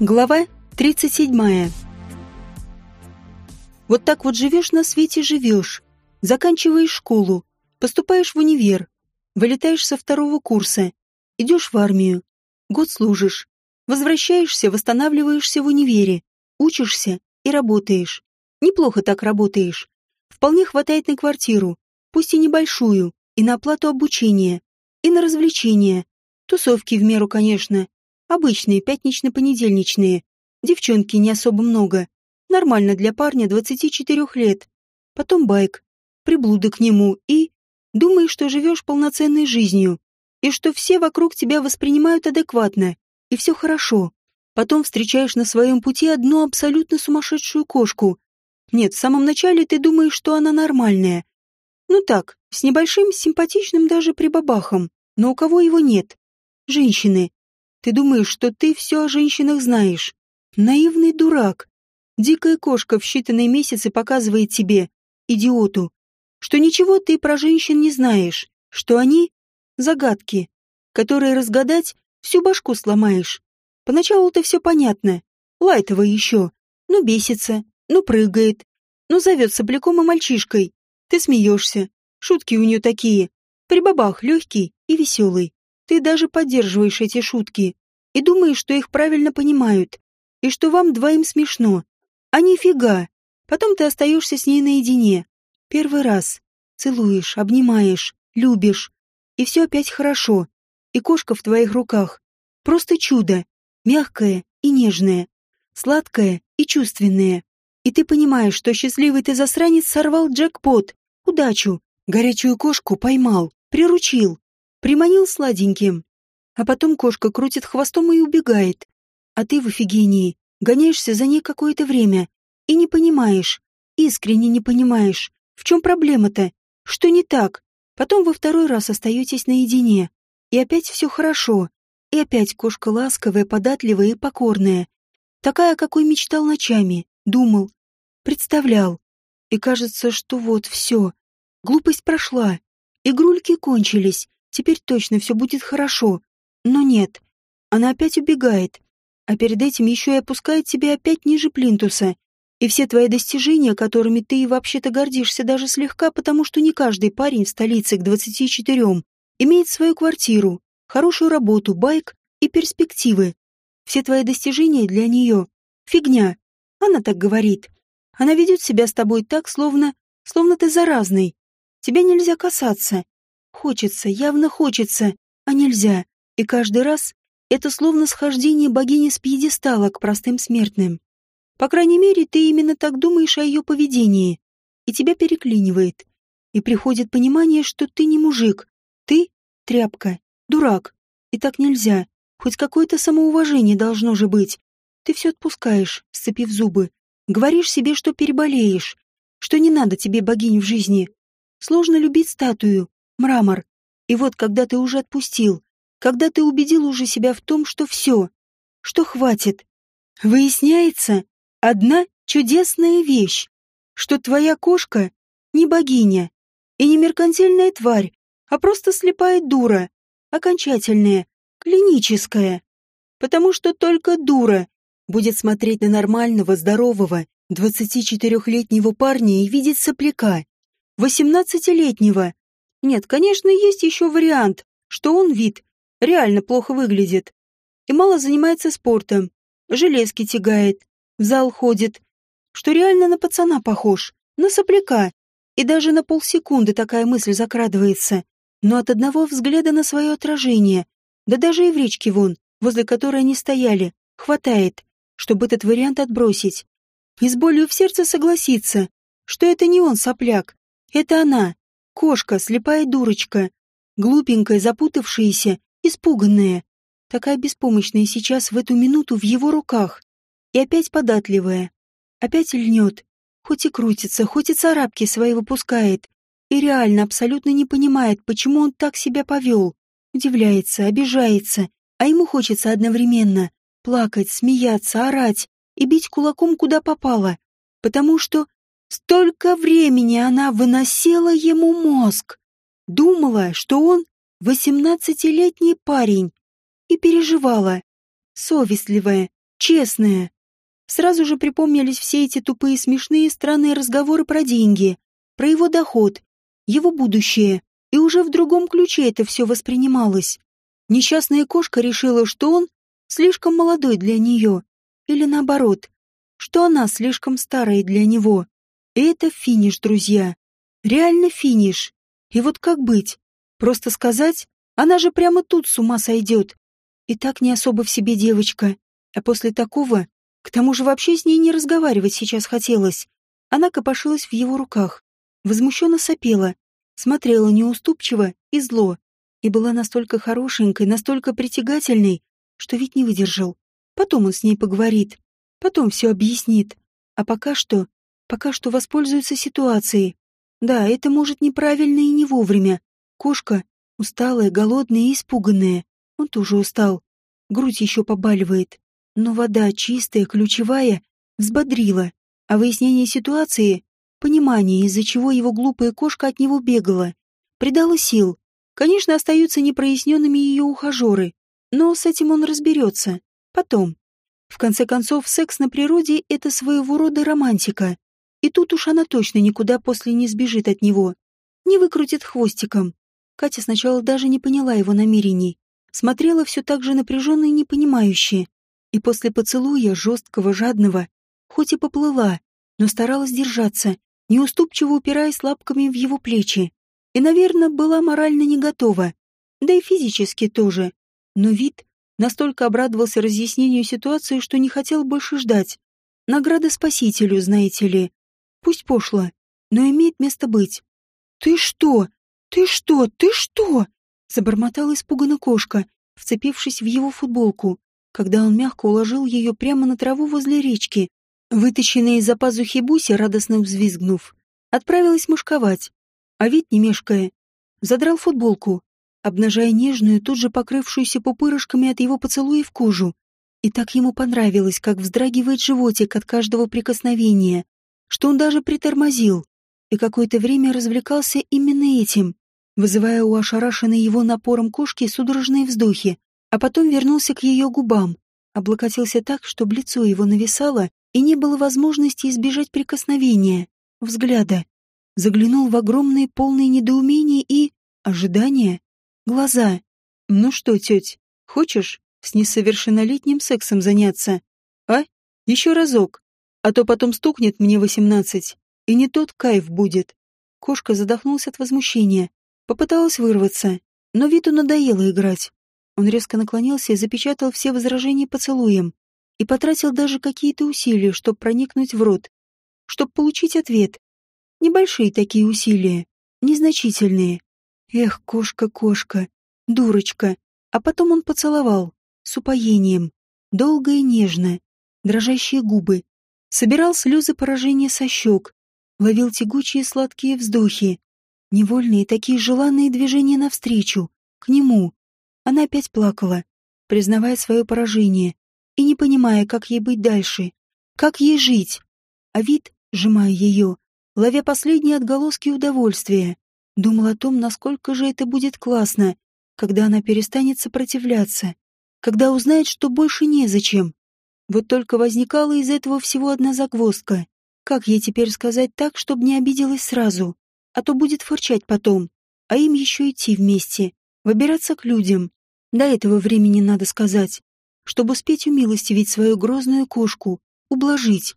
Глава 37. Вот так вот живешь на свете живешь. Заканчиваешь школу, поступаешь в универ, вылетаешь со второго курса, идешь в армию, год служишь, возвращаешься, восстанавливаешься в универе, учишься и работаешь. Неплохо так работаешь. Вполне хватает на квартиру, пусть и небольшую, и на оплату обучения, и на развлечения. Тусовки в меру, конечно, Обычные, пятнично-понедельничные. Девчонки не особо много. Нормально для парня 24 лет. Потом байк. Приблуда к нему и... Думаешь, что живешь полноценной жизнью. И что все вокруг тебя воспринимают адекватно. И все хорошо. Потом встречаешь на своем пути одну абсолютно сумасшедшую кошку. Нет, в самом начале ты думаешь, что она нормальная. Ну так, с небольшим симпатичным даже прибабахом. Но у кого его нет? Женщины. Ты думаешь, что ты все о женщинах знаешь. Наивный дурак. Дикая кошка в считанные месяцы показывает тебе, идиоту, что ничего ты про женщин не знаешь, что они — загадки, которые разгадать всю башку сломаешь. Поначалу-то все понятно. Лайтово еще. Ну бесится, ну прыгает, ну зовет сопляком и мальчишкой. Ты смеешься. Шутки у нее такие. Прибабах легкий и веселый. Ты даже поддерживаешь эти шутки и думаешь, что их правильно понимают, и что вам двоим смешно. А нифига. Потом ты остаешься с ней наедине. Первый раз. Целуешь, обнимаешь, любишь. И все опять хорошо. И кошка в твоих руках. Просто чудо. Мягкое и нежное. Сладкое и чувственное. И ты понимаешь, что счастливый ты засранец сорвал джекпот. Удачу. Горячую кошку поймал, приручил. Приманил сладеньким. А потом кошка крутит хвостом и убегает. А ты в офигении. Гоняешься за ней какое-то время. И не понимаешь. Искренне не понимаешь. В чем проблема-то? Что не так? Потом во второй раз остаетесь наедине. И опять все хорошо. И опять кошка ласковая, податливая и покорная. Такая, какой мечтал ночами, думал, представлял. И кажется, что вот все. Глупость прошла. Игрульки кончились. Теперь точно все будет хорошо. Но нет. Она опять убегает. А перед этим еще и опускает тебя опять ниже плинтуса. И все твои достижения, которыми ты и вообще-то гордишься даже слегка, потому что не каждый парень в столице к 24 имеет свою квартиру, хорошую работу, байк и перспективы. Все твои достижения для нее — фигня. Она так говорит. Она ведет себя с тобой так, словно... словно ты заразный. Тебя нельзя касаться. Хочется, явно хочется, а нельзя. И каждый раз это словно схождение богини с пьедестала к простым смертным. По крайней мере, ты именно так думаешь о ее поведении. И тебя переклинивает. И приходит понимание, что ты не мужик. Ты — тряпка, дурак. И так нельзя. Хоть какое-то самоуважение должно же быть. Ты все отпускаешь, сцепив зубы. Говоришь себе, что переболеешь, что не надо тебе богинь в жизни. Сложно любить статую, мрамор. И вот, когда ты уже отпустил, когда ты убедил уже себя в том, что все, что хватит, выясняется одна чудесная вещь, что твоя кошка не богиня и не меркантильная тварь, а просто слепая дура, окончательная, клиническая. Потому что только дура будет смотреть на нормального, здорового, 24-летнего парня и видеть сопляка, 18-летнего, нет, конечно, есть еще вариант, что он вид реально плохо выглядит. И мало занимается спортом, железки тягает, в зал ходит, что реально на пацана похож, на сопляка. И даже на полсекунды такая мысль закрадывается. Но от одного взгляда на свое отражение, да даже и в речке вон, возле которой они стояли, хватает, чтобы этот вариант отбросить. И с болью в сердце согласиться, что это не он сопляк, это она, Кошка, слепая дурочка, глупенькая, запутавшаяся, испуганная, такая беспомощная сейчас в эту минуту в его руках. И опять податливая. Опять льнет. Хоть и крутится, хоть и царапки свои выпускает. И реально абсолютно не понимает, почему он так себя повел. Удивляется, обижается, а ему хочется одновременно плакать, смеяться, орать и бить кулаком куда попало. Потому что Столько времени она выносила ему мозг. Думала, что он восемнадцатилетний парень. И переживала. Совестливая, честная. Сразу же припомнились все эти тупые, смешные, странные разговоры про деньги, про его доход, его будущее, и уже в другом ключе это все воспринималось. Несчастная кошка решила, что он слишком молодой для нее, или наоборот, что она слишком старая для него. Это финиш, друзья. Реально финиш. И вот как быть? Просто сказать? Она же прямо тут с ума сойдет. И так не особо в себе девочка. А после такого к тому же вообще с ней не разговаривать сейчас хотелось. Она копошилась в его руках, возмущенно сопела, смотрела неуступчиво и зло, и была настолько хорошенькой, настолько притягательной, что ведь не выдержал. Потом он с ней поговорит, потом все объяснит. А пока что, пока что воспользуется ситуацией. Да, это может неправильно и не вовремя. Кошка, усталая, голодная и испуганная. Он тоже устал. Грудь еще побаливает но вода чистая, ключевая, взбодрила, а выяснение ситуации, понимание, из-за чего его глупая кошка от него бегала, придало сил. Конечно, остаются непроясненными ее ухажеры, но с этим он разберется. Потом. В конце концов, секс на природе — это своего рода романтика. И тут уж она точно никуда после не сбежит от него. Не выкрутит хвостиком. Катя сначала даже не поняла его намерений. Смотрела все так же напряженно и непонимающе. И после поцелуя, жесткого, жадного, хоть и поплыла, но старалась держаться, неуступчиво упираясь лапками в его плечи. И, наверное, была морально не готова. Да и физически тоже. Но вид настолько обрадовался разъяснению ситуации, что не хотел больше ждать. Награда спасителю, знаете ли. Пусть пошло, но имеет место быть. «Ты что? Ты что? Ты что?» Забормотала испуганно кошка, вцепившись в его футболку когда он мягко уложил ее прямо на траву возле речки. Вытащенная из-за пазухи Буся, радостно взвизгнув, отправилась мушковать. А вид, не мешкая, задрал футболку, обнажая нежную, тут же покрывшуюся пупырышками от его поцелуев кожу. И так ему понравилось, как вздрагивает животик от каждого прикосновения, что он даже притормозил и какое-то время развлекался именно этим, вызывая у ошарашенной его напором кошки судорожные вздохи а потом вернулся к ее губам, облокотился так, чтобы лицо его нависало, и не было возможности избежать прикосновения, взгляда. Заглянул в огромные полные недоумения и... ожидания. Глаза. «Ну что, теть, хочешь с несовершеннолетним сексом заняться? А? Еще разок. А то потом стукнет мне восемнадцать, и не тот кайф будет». Кошка задохнулся от возмущения. Попыталась вырваться, но Виту надоело играть. Он резко наклонился и запечатал все возражения поцелуем. И потратил даже какие-то усилия, чтобы проникнуть в рот. Чтобы получить ответ. Небольшие такие усилия. Незначительные. Эх, кошка-кошка. Дурочка. А потом он поцеловал. С упоением. Долго и нежно. Дрожащие губы. Собирал слезы поражения со щек. Ловил тягучие сладкие вздохи. Невольные такие желанные движения навстречу. К нему она опять плакала, признавая свое поражение и не понимая, как ей быть дальше, как ей жить. А вид, сжимая ее, ловя последние отголоски удовольствия, думал о том, насколько же это будет классно, когда она перестанет сопротивляться, когда узнает, что больше незачем. Вот только возникала из этого всего одна загвоздка. Как ей теперь сказать так, чтобы не обиделась сразу? А то будет фырчать потом. А им еще идти вместе, выбираться к людям. До этого времени надо сказать, чтобы успеть умилостивить свою грозную кошку, ублажить.